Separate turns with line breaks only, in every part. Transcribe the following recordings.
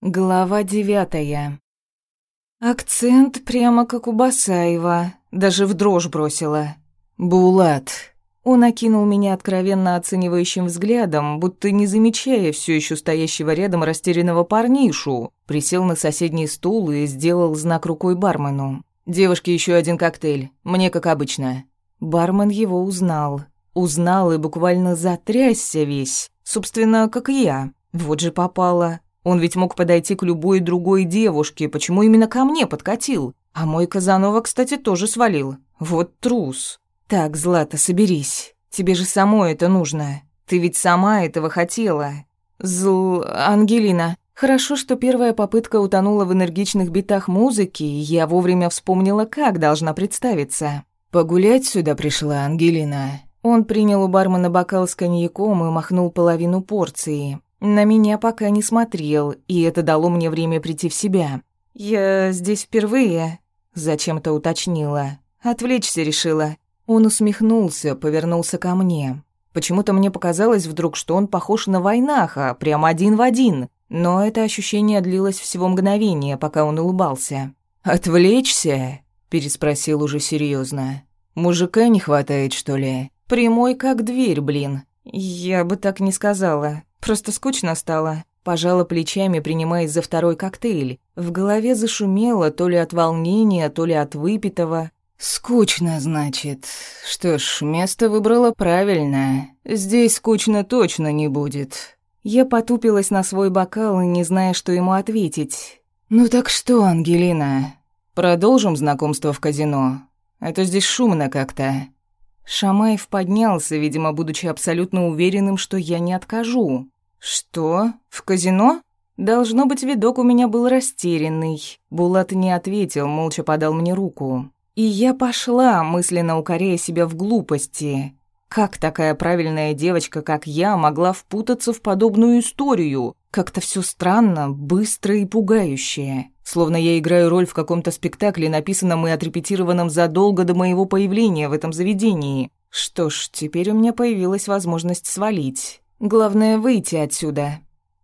Глава девятая. Акцент прямо как у Басаева, даже в дрожь бросила. «Булат». Он окинул меня откровенно оценивающим взглядом, будто не замечая все еще стоящего рядом растерянного парнишу, присел на соседний стул и сделал знак рукой бармену. «Девушке еще один коктейль, мне как обычно». Бармен его узнал. Узнал и буквально затрясся весь, собственно, как и я. Вот же попало. Он ведь мог подойти к любой другой девушке, почему именно ко мне подкатил? А мой Казанова, кстати, тоже свалил. Вот трус. Так, Злата, соберись. Тебе же самой это нужно. Ты ведь сама этого хотела. Зл... Ангелина. Хорошо, что первая попытка утонула в энергичных битах музыки, и я вовремя вспомнила, как должна представиться. «Погулять сюда пришла Ангелина». Он принял у бармена бокал с коньяком и махнул половину порции. На меня пока не смотрел, и это дало мне время прийти в себя. «Я здесь впервые», — зачем-то уточнила. «Отвлечься решила». Он усмехнулся, повернулся ко мне. Почему-то мне показалось вдруг, что он похож на Войнаха, прям один в один. Но это ощущение длилось всего мгновение, пока он улыбался. «Отвлечься?» — переспросил уже серьезно. «Мужика не хватает, что ли? Прямой как дверь, блин». «Я бы так не сказала. Просто скучно стало. Пожала плечами, принимаясь за второй коктейль. В голове зашумело то ли от волнения, то ли от выпитого. «Скучно, значит. Что ж, место выбрала правильно. Здесь скучно точно не будет». Я потупилась на свой бокал, не зная, что ему ответить. «Ну так что, Ангелина, продолжим знакомство в казино? Это здесь шумно как-то». Шамаев поднялся, видимо, будучи абсолютно уверенным, что я не откажу. «Что? В казино?» Должно быть, видок у меня был растерянный. Булат не ответил, молча подал мне руку. И я пошла, мысленно укоряя себя в глупости. Как такая правильная девочка, как я, могла впутаться в подобную историю? Как-то все странно, быстро и пугающе. Словно я играю роль в каком-то спектакле, написанном и отрепетированном задолго до моего появления в этом заведении. Что ж, теперь у меня появилась возможность свалить. Главное выйти отсюда.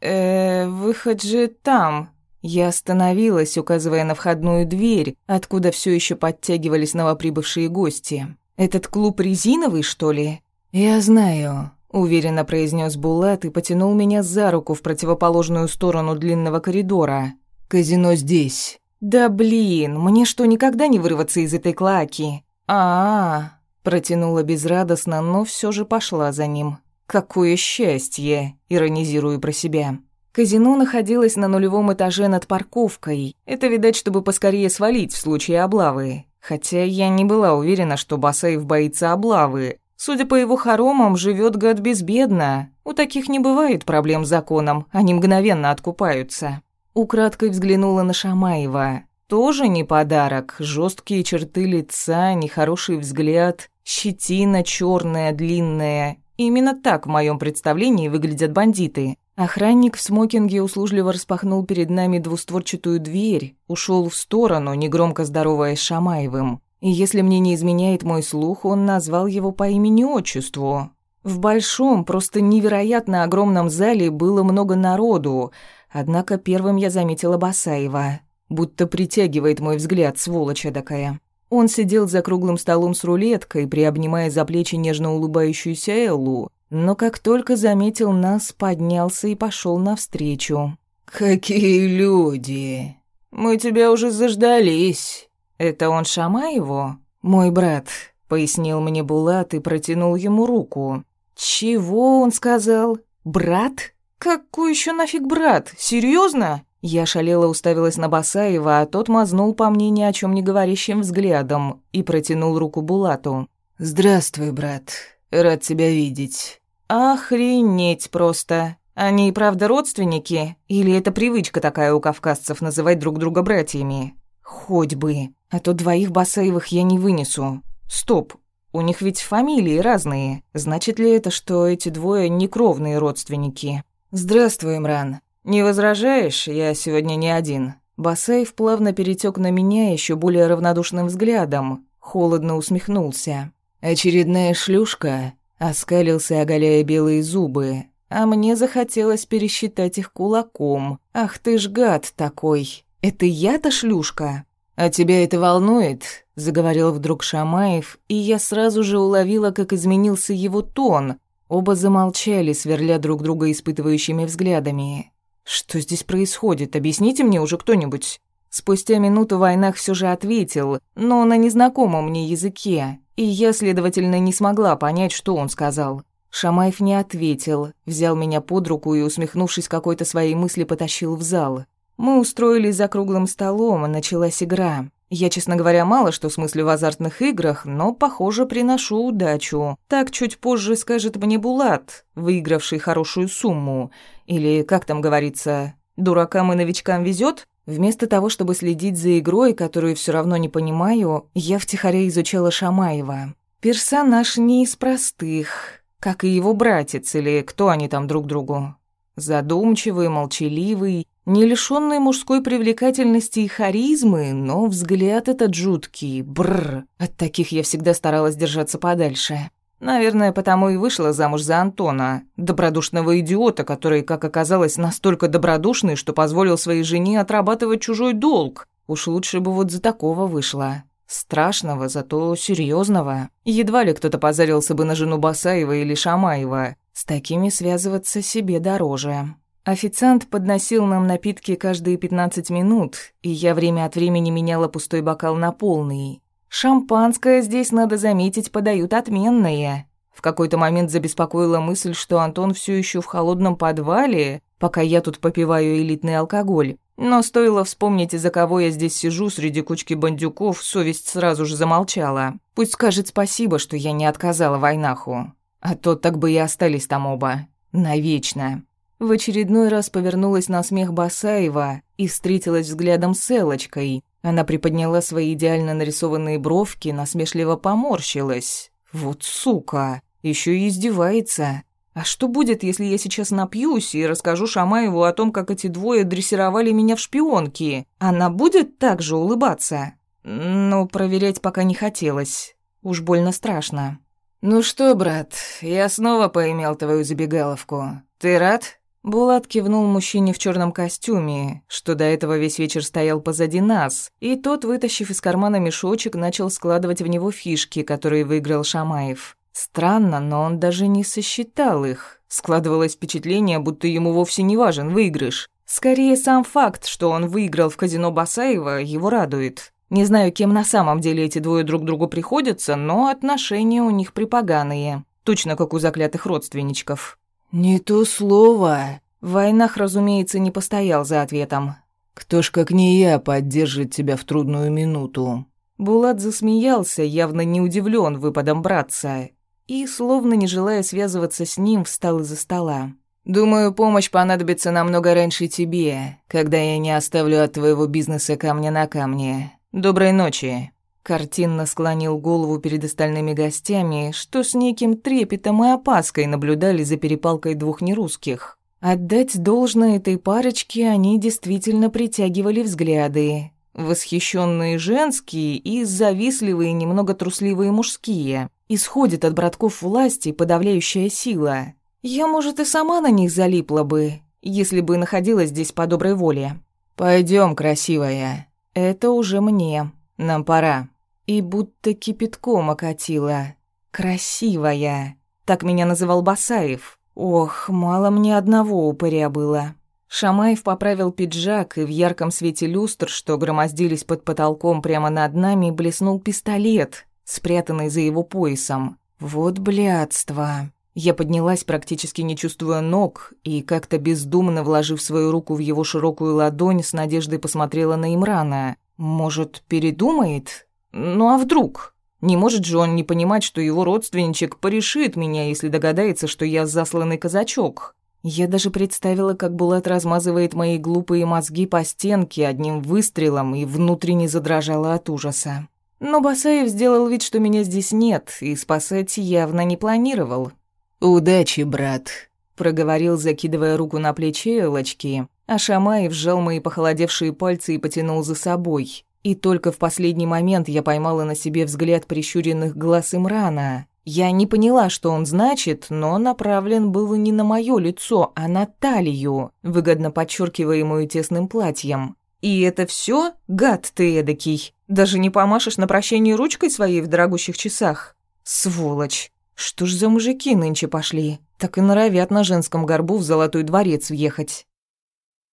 Э, выход же там. Я остановилась, указывая на входную дверь, откуда все еще подтягивались новоприбывшие гости. Этот клуб резиновый, что ли? Я знаю, уверенно произнес Булат и потянул меня за руку в противоположную сторону длинного коридора. Казино здесь. Да блин, мне что, никогда не вырваться из этой клаки? А, -а, -а протянула безрадостно, но все же пошла за ним. Какое счастье, иронизирую про себя. Казино находилось на нулевом этаже над парковкой. Это, видать, чтобы поскорее свалить в случае облавы. Хотя я не была уверена, что Басаев боится облавы. Судя по его хоромам, живет гад безбедно. У таких не бывает проблем с законом, они мгновенно откупаются. Украдкой взглянула на Шамаева. Тоже не подарок. Жесткие черты лица, нехороший взгляд, щетина черная, длинная Именно так в моем представлении выглядят бандиты. Охранник в смокинге услужливо распахнул перед нами двустворчатую дверь, ушел в сторону, негромко здороваясь с Шамаевым. И если мне не изменяет мой слух, он назвал его по имени-отчеству. В большом, просто невероятно огромном зале было много народу, однако первым я заметила Басаева. Будто притягивает мой взгляд, сволочь такая. Он сидел за круглым столом с рулеткой, приобнимая за плечи нежно улыбающуюся Эллу, но как только заметил нас, поднялся и пошел навстречу. «Какие люди! Мы тебя уже заждались!» «Это он Шамаеву?» «Мой брат», — пояснил мне Булат и протянул ему руку. «Чего он сказал? Брат? Какой еще нафиг брат? Серьезно? Я шалела уставилась на Басаева, а тот мазнул по мне ни о чем не говорящим взглядом и протянул руку Булату. «Здравствуй, брат. Рад тебя видеть». «Охренеть просто. Они и правда родственники? Или это привычка такая у кавказцев называть друг друга братьями? Хоть бы. А то двоих Басаевых я не вынесу. Стоп. У них ведь фамилии разные. Значит ли это, что эти двое некровные родственники?» «Здравствуй, Имран. «Не возражаешь? Я сегодня не один». Басаев плавно перетек на меня еще более равнодушным взглядом, холодно усмехнулся. «Очередная шлюшка?» Оскалился, оголяя белые зубы. а мне захотелось пересчитать их кулаком. Ах ты ж гад такой! Это я-то шлюшка? А тебя это волнует? Заговорил вдруг Шамаев, и я сразу же уловила, как изменился его тон. Оба замолчали, сверля друг друга испытывающими взглядами. «Что здесь происходит? Объясните мне уже кто-нибудь». Спустя минуту Войнах все же ответил, но на незнакомом мне языке, и я, следовательно, не смогла понять, что он сказал. Шамаев не ответил, взял меня под руку и, усмехнувшись какой-то своей мысли, потащил в зал. Мы устроились за круглым столом, началась игра. Я, честно говоря, мало что смыслю в азартных играх, но, похоже, приношу удачу. Так чуть позже скажет мне Булат, выигравший хорошую сумму. Или, как там говорится, дуракам и новичкам везет? Вместо того, чтобы следить за игрой, которую все равно не понимаю, я втихаря изучала Шамаева. Персонаж не из простых, как и его братец или кто они там друг другу. Задумчивый, молчаливый, не лишённый мужской привлекательности и харизмы, но взгляд этот жуткий, бррр. От таких я всегда старалась держаться подальше. Наверное, потому и вышла замуж за Антона, добродушного идиота, который, как оказалось, настолько добродушный, что позволил своей жене отрабатывать чужой долг. Уж лучше бы вот за такого вышла. Страшного, зато серьезного. Едва ли кто-то позарился бы на жену Басаева или Шамаева. С такими связываться себе дороже. Официант подносил нам напитки каждые 15 минут, и я время от времени меняла пустой бокал на полный. Шампанское здесь, надо заметить, подают отменное. В какой-то момент забеспокоила мысль, что Антон все еще в холодном подвале, пока я тут попиваю элитный алкоголь. Но стоило вспомнить, из-за кого я здесь сижу среди кучки бандюков, совесть сразу же замолчала. Пусть скажет спасибо, что я не отказала Войнаху. А то так бы и остались там оба. Навечно. В очередной раз повернулась на смех Басаева и встретилась взглядом с Элочкой, она приподняла свои идеально нарисованные бровки, насмешливо поморщилась. «Вот сука! Еще и издевается!» А что будет, если я сейчас напьюсь и расскажу Шамаеву о том, как эти двое дрессировали меня в шпионки? Она будет так же улыбаться? Но проверять пока не хотелось. Уж больно страшно. «Ну что, брат, я снова поимел твою забегаловку. Ты рад?» Булат кивнул мужчине в черном костюме, что до этого весь вечер стоял позади нас, и тот, вытащив из кармана мешочек, начал складывать в него фишки, которые выиграл Шамаев. Странно, но он даже не сосчитал их. Складывалось впечатление, будто ему вовсе не важен выигрыш. Скорее, сам факт, что он выиграл в казино Басаева, его радует. Не знаю, кем на самом деле эти двое друг другу приходятся, но отношения у них припоганые. Точно как у заклятых родственничков. «Не то слово». Войнах, разумеется, не постоял за ответом. «Кто ж, как не я, поддержит тебя в трудную минуту?» Булат засмеялся, явно не удивлен выпадом братца, и, словно не желая связываться с ним, встал из-за стола. «Думаю, помощь понадобится намного раньше тебе, когда я не оставлю от твоего бизнеса камня на камне. Доброй ночи». Картинно склонил голову перед остальными гостями, что с неким трепетом и опаской наблюдали за перепалкой двух нерусских. Отдать должное этой парочке они действительно притягивали взгляды. Восхищенные женские и завистливые, немного трусливые мужские. Исходит от братков власти подавляющая сила. Я, может, и сама на них залипла бы, если бы находилась здесь по доброй воле. Пойдем, красивая. Это уже мне. Нам пора. И будто кипятком окатила. Красивая. Так меня называл Басаев. Ох, мало мне одного упыря было. Шамаев поправил пиджак, и в ярком свете люстр, что громоздились под потолком прямо над нами, блеснул пистолет, спрятанный за его поясом. Вот блядство. Я поднялась, практически не чувствуя ног, и как-то бездумно вложив свою руку в его широкую ладонь, с надеждой посмотрела на Имрана. Может, передумает? Ну а вдруг? Не может же он не понимать, что его родственничек порешит меня, если догадается, что я засланный казачок. Я даже представила, как Булат размазывает мои глупые мозги по стенке одним выстрелом и внутренне задрожала от ужаса. Но Басаев сделал вид, что меня здесь нет, и спасать явно не планировал. «Удачи, брат», — проговорил, закидывая руку на плечи Элочки, а Шамаев сжал мои похолодевшие пальцы и потянул за собой. И только в последний момент я поймала на себе взгляд прищуренных глаз Имрана. Я не поняла, что он значит, но направлен был не на моё лицо, а на талию, выгодно подчеркиваемую тесным платьем. И это всё, гад ты эдакий. Даже не помашешь на прощение ручкой своей в дорогущих часах. Сволочь. Что ж за мужики нынче пошли? Так и норовят на женском горбу в золотой дворец въехать.